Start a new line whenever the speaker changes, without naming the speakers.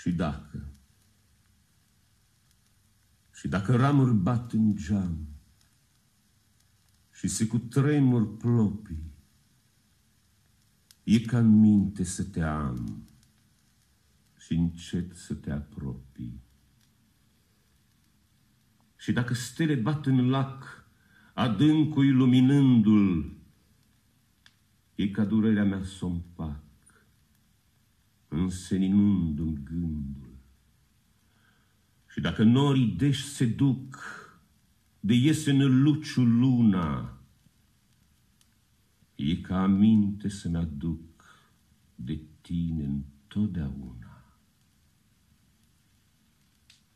Și dacă, și dacă ramuri bat în geam și se cutremur plopii, e ca în minte să te am și încet să te apropii. Și dacă stele bat în lac, adâncul iluminându-l, e ca durerea mea să împac, înseninându-mi gândul. Și dacă norii deși se duc, de iese în luciu luna, e ca aminte să-mi aduc de tine întotdeauna.